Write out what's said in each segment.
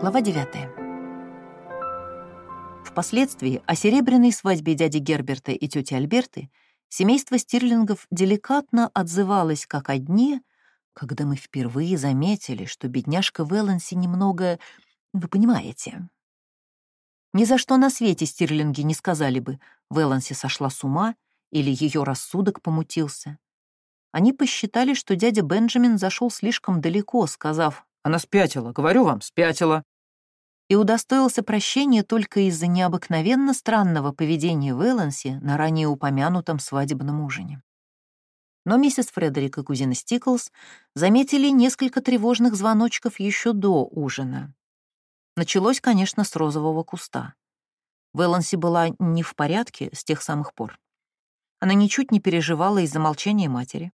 Глава 9. Впоследствии о серебряной свадьбе дяди Герберта и тети Альберты семейство Стирлингов деликатно отзывалось как о дне, когда мы впервые заметили, что бедняжка Веланси немного... Вы понимаете. Ни за что на свете Стирлинги не сказали бы, Веланси сошла с ума или ее рассудок помутился. Они посчитали, что дядя Бенджамин зашел слишком далеко, сказав «Она спятила, говорю вам, спятила» и удостоился прощения только из-за необыкновенно странного поведения Вэланси на ранее упомянутом свадебном ужине. Но миссис Фредерик и кузина Стиклс заметили несколько тревожных звоночков еще до ужина. Началось, конечно, с розового куста. Вэланси была не в порядке с тех самых пор. Она ничуть не переживала из-за молчания матери.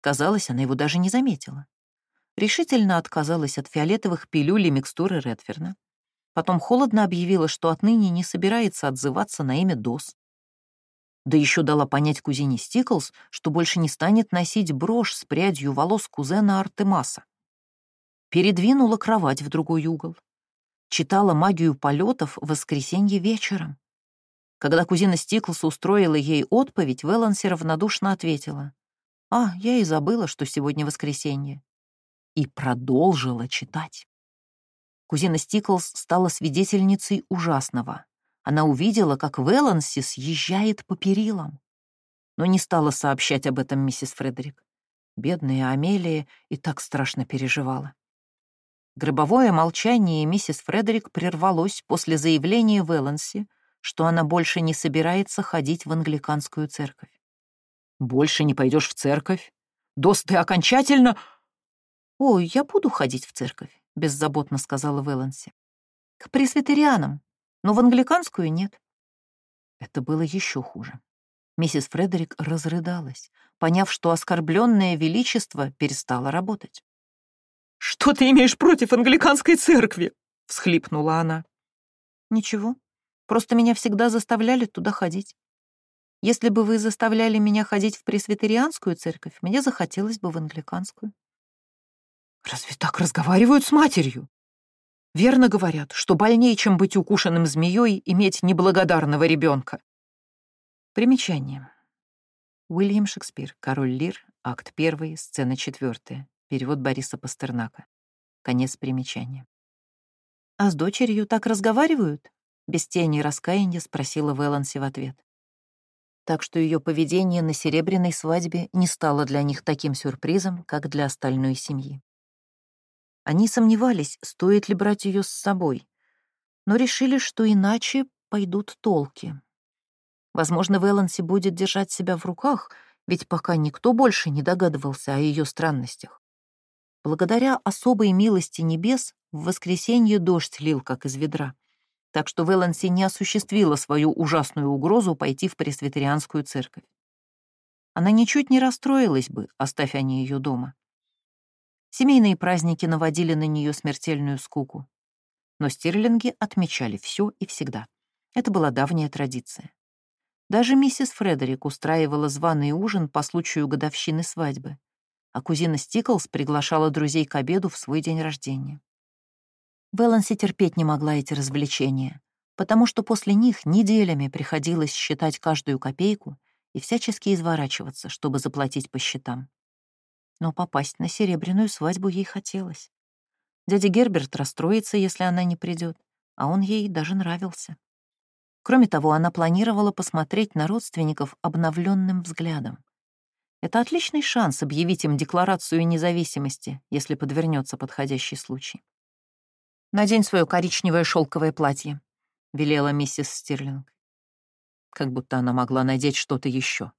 Казалось, она его даже не заметила. Решительно отказалась от фиолетовых пилюль и микстуры Редферна. Потом холодно объявила, что отныне не собирается отзываться на имя Дос. Да еще дала понять кузине Стиклс, что больше не станет носить брошь с прядью волос кузена Артемаса. Передвинула кровать в другой угол. Читала магию полетов в воскресенье вечером. Когда кузина Стиклс устроила ей отповедь, Веланси равнодушно ответила. «А, я и забыла, что сегодня воскресенье». И продолжила читать. Кузина Стиклс стала свидетельницей ужасного. Она увидела, как Веланси съезжает по перилам. Но не стала сообщать об этом миссис Фредерик. Бедная Амелия и так страшно переживала. Гробовое молчание миссис Фредерик прервалось после заявления Веланси, что она больше не собирается ходить в англиканскую церковь. «Больше не пойдешь в церковь? Дос, ты окончательно...» «Ой, я буду ходить в церковь. — беззаботно сказала Вэланси. «К пресвитерианам, но в англиканскую нет». Это было еще хуже. Миссис Фредерик разрыдалась, поняв, что оскорбленное величество перестало работать. «Что ты имеешь против англиканской церкви?» — всхлипнула она. «Ничего, просто меня всегда заставляли туда ходить. Если бы вы заставляли меня ходить в пресвитерианскую церковь, мне захотелось бы в англиканскую». Разве так разговаривают с матерью? Верно говорят, что больнее, чем быть укушенным змеей, иметь неблагодарного ребенка. Примечание. Уильям Шекспир, Король Лир, акт 1, сцена 4, перевод Бориса Пастернака. Конец примечания. «А с дочерью так разговаривают?» Без тени раскаяния спросила Вэланси в ответ. Так что ее поведение на серебряной свадьбе не стало для них таким сюрпризом, как для остальной семьи. Они сомневались, стоит ли брать ее с собой, но решили, что иначе пойдут толки. Возможно, Вэланси будет держать себя в руках, ведь пока никто больше не догадывался о ее странностях. Благодаря особой милости небес в воскресенье дождь лил, как из ведра, так что Вэланси не осуществила свою ужасную угрозу пойти в пресвитерианскую церковь. Она ничуть не расстроилась бы, оставь они ее дома. Семейные праздники наводили на нее смертельную скуку. Но стирлинги отмечали все и всегда. Это была давняя традиция. Даже миссис Фредерик устраивала званый ужин по случаю годовщины свадьбы, а кузина Стиклс приглашала друзей к обеду в свой день рождения. Беланси терпеть не могла эти развлечения, потому что после них неделями приходилось считать каждую копейку и всячески изворачиваться, чтобы заплатить по счетам но попасть на серебряную свадьбу ей хотелось. Дядя Герберт расстроится, если она не придет, а он ей даже нравился. Кроме того, она планировала посмотреть на родственников обновленным взглядом. Это отличный шанс объявить им декларацию независимости, если подвернется подходящий случай. «Надень свое коричневое шелковое платье», — велела миссис Стирлинг. Как будто она могла надеть что-то еще.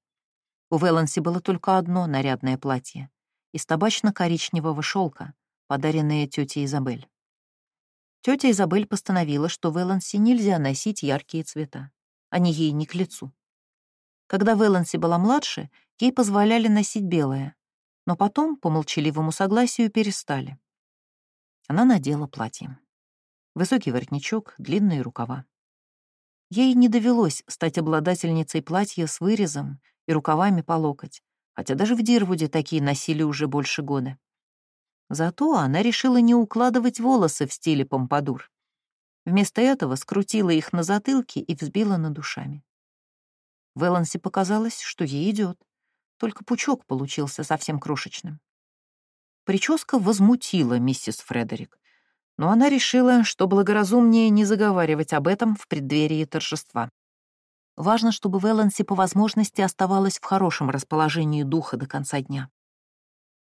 У Вэланси было только одно нарядное платье из табачно-коричневого шелка, подаренные тетей Изабель. Тетя Изабель постановила, что Вэланси нельзя носить яркие цвета. Они ей не к лицу. Когда Вэланси была младше, ей позволяли носить белое, но потом, по молчаливому согласию, перестали. Она надела платье. Высокий воротничок, длинные рукава. Ей не довелось стать обладательницей платья с вырезом и рукавами по локоть, хотя даже в Дирвуде такие носили уже больше года. Зато она решила не укладывать волосы в стиле помпадур. Вместо этого скрутила их на затылке и взбила над душами. Велансе показалось, что ей идет, только пучок получился совсем крошечным. Прическа возмутила миссис Фредерик, но она решила, что благоразумнее не заговаривать об этом в преддверии торжества. Важно, чтобы Веланси по возможности оставалась в хорошем расположении духа до конца дня.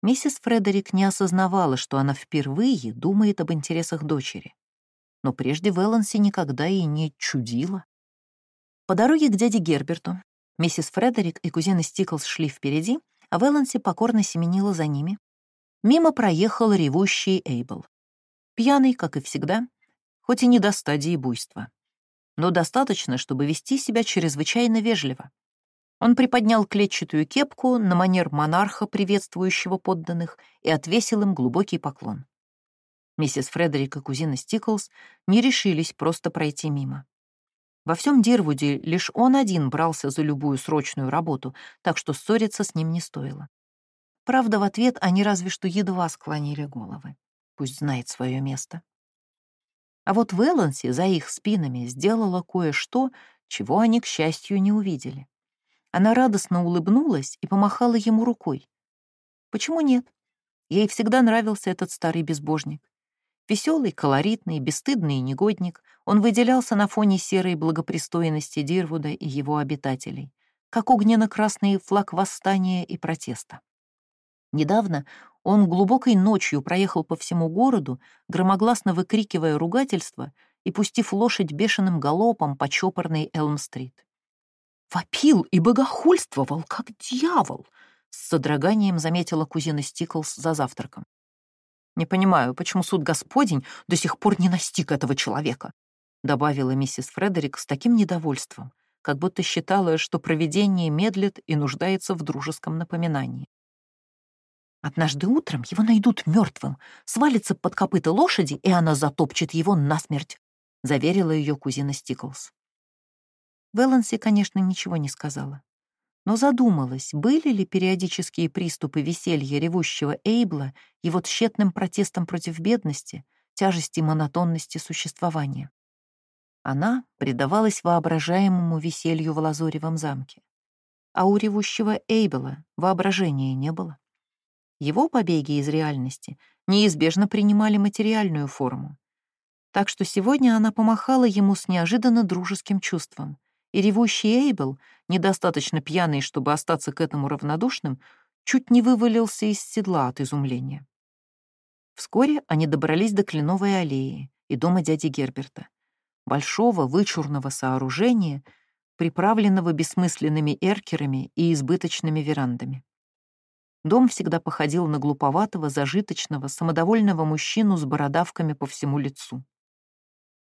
Миссис Фредерик не осознавала, что она впервые думает об интересах дочери. Но прежде Веланси никогда и не чудила. По дороге к дяде Герберту миссис Фредерик и кузина Стиклс шли впереди, а Веланси покорно семенила за ними. Мимо проехал ревущий Эйбл. Пьяный, как и всегда, хоть и не до стадии буйства. Но достаточно, чтобы вести себя чрезвычайно вежливо. Он приподнял клетчатую кепку на манер монарха, приветствующего подданных, и отвесил им глубокий поклон. Миссис Фредерик и кузина Стиклс не решились просто пройти мимо. Во всем Дирвуде лишь он один брался за любую срочную работу, так что ссориться с ним не стоило. Правда, в ответ они разве что едва склонили головы. Пусть знает свое место. А вот Вэланси за их спинами сделала кое-что, чего они, к счастью, не увидели. Она радостно улыбнулась и помахала ему рукой. Почему нет? Ей всегда нравился этот старый безбожник. Веселый, колоритный, бесстыдный негодник, он выделялся на фоне серой благопристойности Дирвуда и его обитателей, как огненно-красный флаг восстания и протеста. Недавно он глубокой ночью проехал по всему городу, громогласно выкрикивая ругательства и пустив лошадь бешеным галопом по чопорной Элм-стрит. Вопил и богохульствовал, как дьявол, с содроганием заметила кузина Стиклс за завтраком. «Не понимаю, почему суд Господень до сих пор не настиг этого человека», добавила миссис Фредерик с таким недовольством, как будто считала, что провидение медлит и нуждается в дружеском напоминании. Однажды утром его найдут мертвым, свалится под копыта лошади, и она затопчет его насмерть», — заверила ее кузина Стиклс. Веланси, конечно, ничего не сказала, но задумалась, были ли периодические приступы веселья ревущего Эйбла его тщетным протестом против бедности, тяжести монотонности существования. Она предавалась воображаемому веселью в Лазоревом замке. А у ревущего Эйбела воображения не было. Его побеги из реальности неизбежно принимали материальную форму. Так что сегодня она помахала ему с неожиданно дружеским чувством, и ревущий Эйбл, недостаточно пьяный, чтобы остаться к этому равнодушным, чуть не вывалился из седла от изумления. Вскоре они добрались до Кленовой аллеи и дома дяди Герберта, большого вычурного сооружения, приправленного бессмысленными эркерами и избыточными верандами. Дом всегда походил на глуповатого, зажиточного, самодовольного мужчину с бородавками по всему лицу.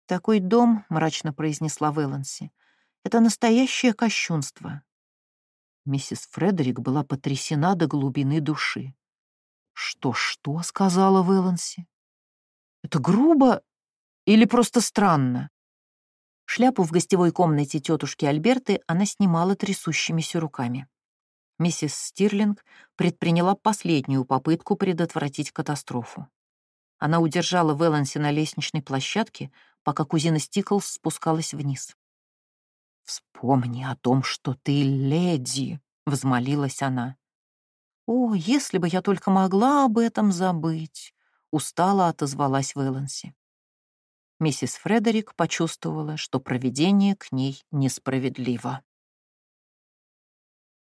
«Такой дом», — мрачно произнесла Вэланси, — «это настоящее кощунство». Миссис Фредерик была потрясена до глубины души. «Что-что?» — сказала Вэланси. «Это грубо или просто странно?» Шляпу в гостевой комнате тетушки Альберты она снимала трясущимися руками миссис Стирлинг предприняла последнюю попытку предотвратить катастрофу. Она удержала Вэланси на лестничной площадке, пока кузина Стиклс спускалась вниз. «Вспомни о том, что ты леди», — взмолилась она. «О, если бы я только могла об этом забыть», — устало отозвалась Вэланси. Миссис Фредерик почувствовала, что проведение к ней несправедливо.